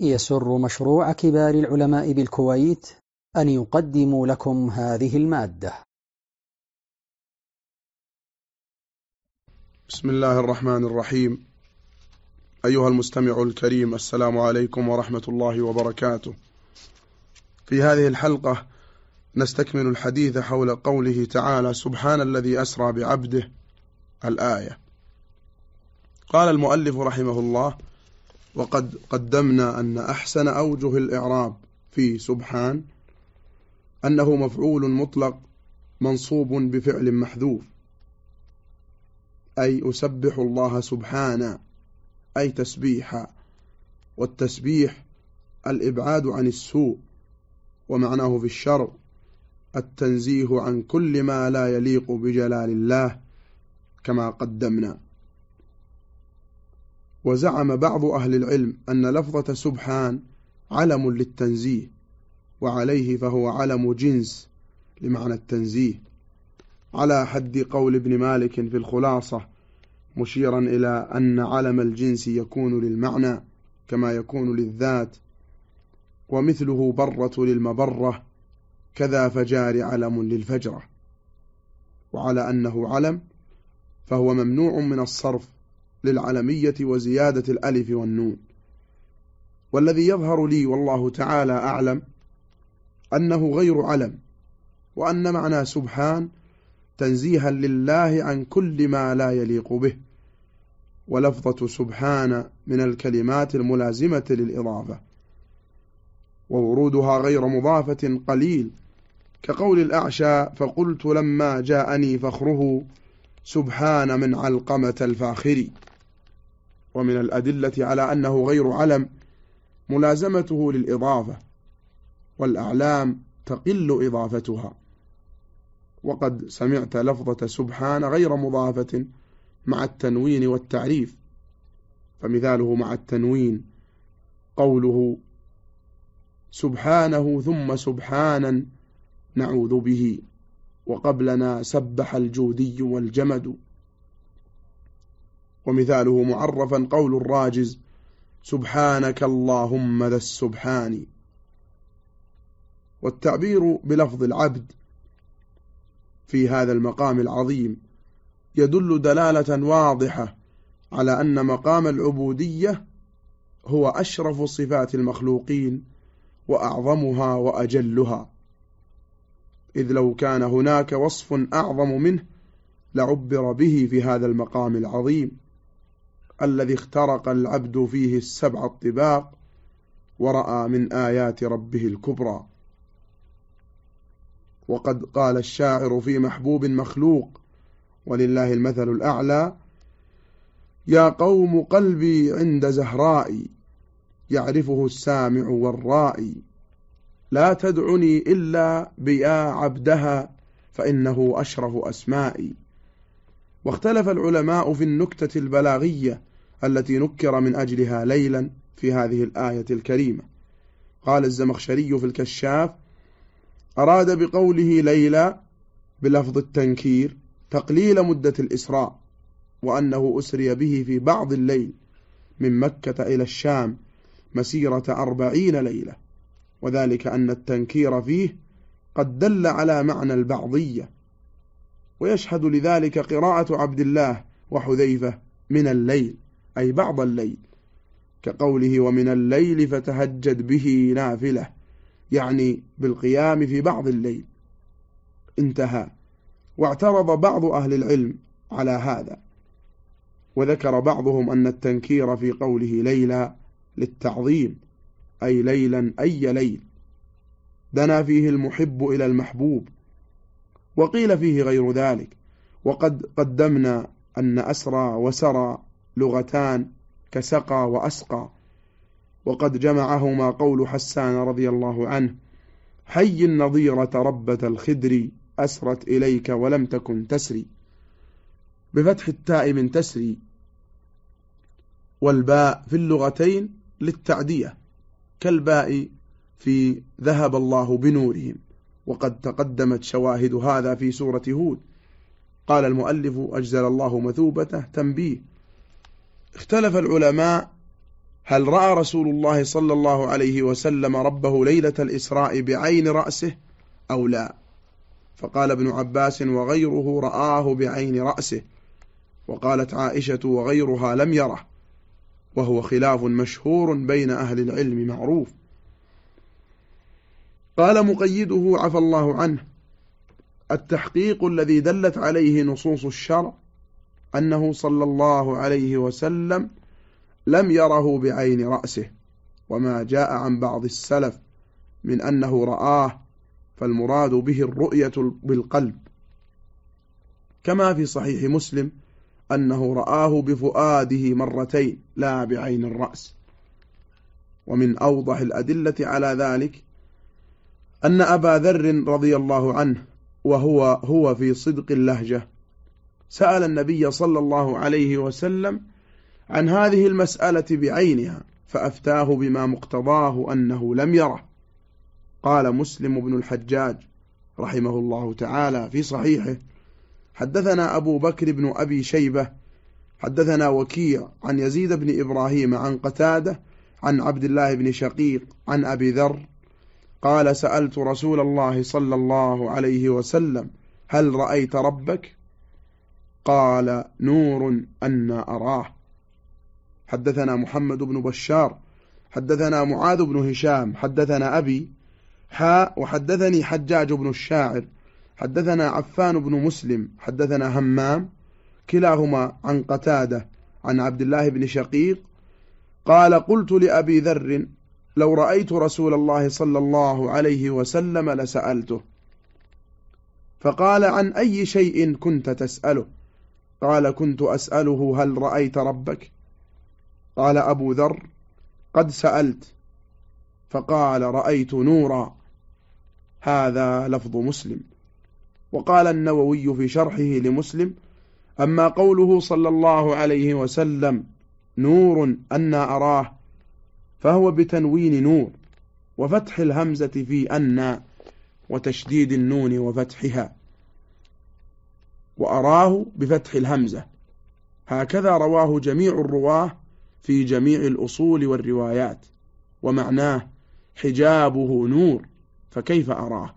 يسر مشروع كبار العلماء بالكويت أن يقدم لكم هذه المادة. بسم الله الرحمن الرحيم. أيها المستمع الكريم السلام عليكم ورحمة الله وبركاته. في هذه الحلقة نستكمل الحديث حول قوله تعالى سبحان الذي أسرى بعبده. الآية. قال المؤلف رحمه الله وقد قدمنا أن أحسن أوجه الإعراب في سبحان أنه مفعول مطلق منصوب بفعل محذوف أي أسبح الله سبحانه أي تسبيحا والتسبيح الإبعاد عن السوء ومعناه في الشرع التنزيه عن كل ما لا يليق بجلال الله كما قدمنا. وزعم بعض أهل العلم أن لفظة سبحان علم للتنزيه وعليه فهو علم جنس لمعنى التنزيه. على حد قول ابن مالك في الخلاصة مشيرا إلى أن علم الجنس يكون للمعنى كما يكون للذات ومثله برة للمبرة كذا فجار علم للفجرة. وعلى أنه علم فهو ممنوع من الصرف للعلمية وزيادة الألف والنون. والذي يظهر لي والله تعالى أعلم أنه غير علم وأن معنى سبحان تنزيها لله عن كل ما لا يليق به ولفظة سبحان من الكلمات الملازمة للإضافة. وورودها غير مضافة قليل كقول الأعشى فقلت لما جاءني فخره سبحان من علقمة الفاخر. ومن الأدلة على أنه غير علم ملازمته للإضافة والأعلام تقل إضافتها. وقد سمعت لفظة سبحان غير مضافة مع التنوين والتعريف فمثاله مع التنوين قوله سبحانه ثم سبحانا نعوذ به وقبلنا سبح الجودي والجمد. ومثاله معرفا قول الراجز سبحانك اللهم ذا السبحان. والتعبير بلفظ العبد في هذا المقام العظيم يدل دلالة واضحة على أن مقام العبودية هو أشرف صفات المخلوقين وأعظمها وأجلها. إذ لو كان هناك وصف أعظم منه لعبر به في هذا المقام العظيم. الذي اخترق العبد فيه السبع الطباق ورأى من آيات ربه الكبرى. وقد قال الشاعر في محبوب مخلوق ولله المثل الأعلى يا قوم قلبي عند زهرائي يعرفه السامع والرائي. لا تدعني إلا بيا عبدها فإنه أشرف أسمائي. واختلف العلماء في النكتة البلاغية التي نكر من أجلها ليلا في هذه الآية الكريمة. قال الزمخشري في الكشاف أراد بقوله ليلى بلفظ التنكير تقليل مدة الإسراء وأنه أسري به في بعض الليل من مكة إلى الشام مسيرة أربعين ليلة. وذلك أن التنكير فيه قد دل على معنى البعضية ويشهد لذلك قراءة عبد الله وحذيفة من الليل أي بعض الليل. كقوله ومن الليل فتهجد به نافلة يعني بالقيام في بعض الليل. انتهى. واعترض بعض أهل العلم على هذا. وذكر بعضهم أن التنكير في قوله ليلى للتعظيم أي ليلا أي ليل. دنا فيه المحب إلى المحبوب. وقيل فيه غير ذلك. وقد قدمنا أن أسرى وسرى لغتان كسقى وأسقى. وقد جمعهما قول حسان رضي الله عنه حي النظيرة ربة الخدر أسرت إليك ولم تكن تسري. بفتح التاء من تسري. والباء في اللغتين للتعدية. كالباء في ذهب الله بنورهم. وقد تقدمت شواهد هذا في سورة هود. قال المؤلف أجزل الله مثوبته. تنبيه اختلف العلماء هل رأى رسول الله صلى الله عليه وسلم ربه ليلة الإسراء بعين رأسه أو لا؟ فقال ابن عباس وغيره رآه بعين رأسه. وقالت عائشة وغيرها لم يره. وهو خلاف مشهور بين أهل العلم معروف. قال مقيده عفى الله عنه التحقيق الذي دلت عليه نصوص الشرع أنه صلى الله عليه وسلم لم يره بعين رأسه وما جاء عن بعض السلف من أنه رآه فالمراد به الرؤية بالقلب. كما في صحيح مسلم أنه رآه بفؤاده مرتين لا بعين الرأس. ومن أوضح الأدلة على ذلك أن أبا ذر رضي الله عنه وهو هو في صدق اللهجة سأل النبي صلى الله عليه وسلم عن هذه المسألة بعينها فأفتاه بما مقتضاه أنه لم يره. قال مسلم بن الحجاج رحمه الله تعالى في صحيحه حدثنا أبو بكر بن أبي شيبة حدثنا وكيع عن يزيد بن إبراهيم عن قتادة عن عبد الله بن شقيق عن أبي ذر قال سألت رسول الله صلى الله عليه وسلم هل رأيت ربك؟ قال نور أن أراه. حدثنا محمد بن بشار حدثنا معاذ بن هشام حدثنا أبي حاء وحدثني حجاج بن الشاعر حدثنا عفان بن مسلم حدثنا همام كلاهما عن قتادة عن عبد الله بن شقيق قال قلت لأبي ذر لو رأيت رسول الله صلى الله عليه وسلم لسألته. فقال عن أي شيء كنت تسأله؟ قال كنت أسأله هل رأيت ربك؟ قال أبو ذر قد سألت. فقال رأيت نورا. هذا لفظ مسلم. وقال النووي في شرحه لمسلم. أما قوله صلى الله عليه وسلم نور أن أراه فهو بتنوين نور وفتح الهمزة في أن وتشديد النون وفتحها. وأراه بفتح الهمزة. هكذا رواه جميع الرواة في جميع الأصول والروايات. ومعناه حجابه نور فكيف أراه؟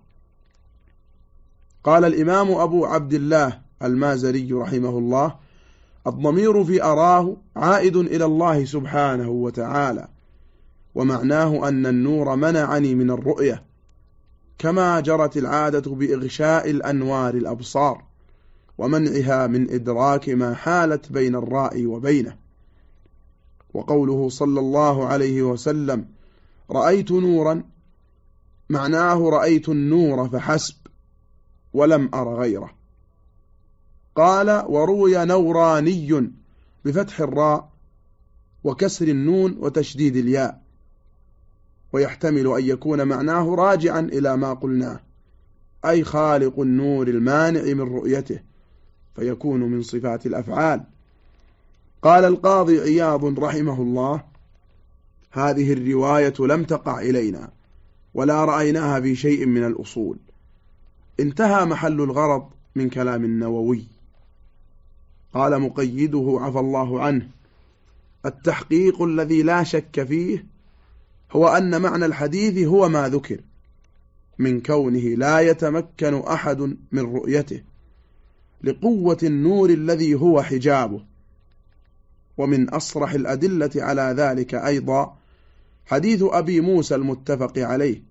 قال الإمام أبو عبد الله المازري رحمه الله الضمير في أراه عائد إلى الله سبحانه وتعالى ومعناه أن النور منعني من الرؤية كما جرت العادة بإغشاء الأنوار الأبصار ومنعها من إدراك ما حالت بين الرائي وبينه. وقوله صلى الله عليه وسلم رأيت نورا معناه رأيت النور فحسب ولم أر غيره قال وروي نوراني بفتح الراء وكسر النون وتشديد الياء ويحتمل أن يكون معناه راجعا إلى ما قلناه أي خالق النور المانع من رؤيته فيكون من صفات الأفعال. قال القاضي عياض رحمه الله هذه الرواية لم تقع إلينا ولا رأيناها في شيء من الأصول. انتهى محل الغرض من كلام النووي. قال مقيده عفى الله عنه التحقيق الذي لا شك فيه هو أن معنى الحديث هو ما ذكر من كونه لا يتمكن أحد من رؤيته لقوة النور الذي هو حجابه ومن أصرح الأدلة على ذلك أيضا حديث أبي موسى المتفق عليه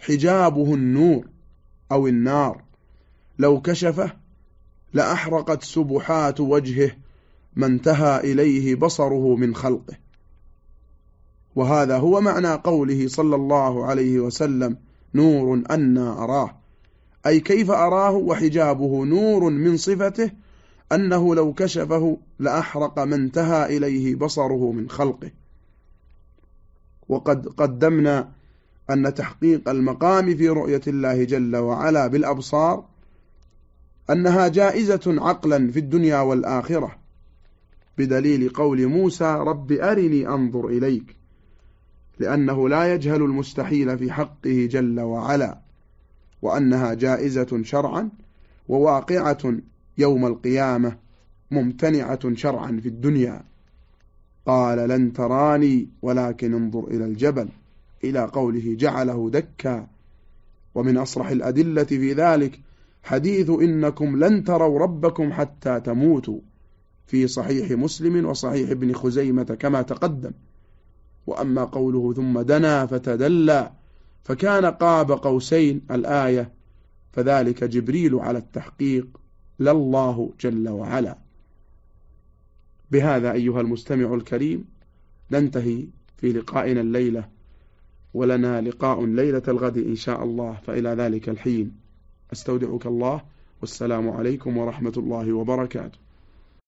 حجابه النور أو النار لو كشفه لأحرقت سبحات وجهه ما انتهى إليه بصره من خلقه. وهذا هو معنى قوله صلى الله عليه وسلم نور أنا أراه. أي كيف أراه؟ وحجابه نور من صفته أنه لو كشفه لأحرق ما انتهى إليه بصره من خلقه. وقد قدمنا أن تحقيق المقام في رؤية الله جل وعلا بالأبصار أنها جائزة عقلا في الدنيا والآخرة بدليل قول موسى رب أرني أنظر إليك. لأنه لا يجهل المستحيل في حقه جل وعلا وأنها جائزة شرعا وواقعة يوم القيامة ممتنعة شرعا في الدنيا. قال لن تراني ولكن انظر إلى الجبل إلى قوله جعله دكا. ومن أصرح الأدلة في ذلك حديث إنكم لن تروا ربكم حتى تموتوا في صحيح مسلم وصحيح ابن خزيمة كما تقدم. وأما قوله ثم دنا فتدلى فكان قاب قوسين الآية فذلك جبريل على التحقيق لله جل وعلا. بهذا أيها المستمع الكريم ننتهي في لقائنا الليلة ولنا لقاء ليلة الغد إن شاء الله فإلى ذلك الحين. أستودعك الله والسلام عليكم ورحمة الله وبركاته.